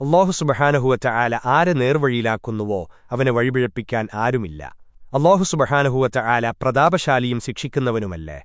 അള്ളാഹു സുബഹാനഹുവറ്റ ആല ആരെ നേർവഴിയിലാക്കുന്നുവോ അവനെ വഴിപിഴപ്പിക്കാൻ ആരുമില്ല. അള്ളാഹു സുബഹാനഹുവറ്റ ആല പ്രതാപശാലിയും ശിക്ഷിക്കുന്നവനുമല്ലേ?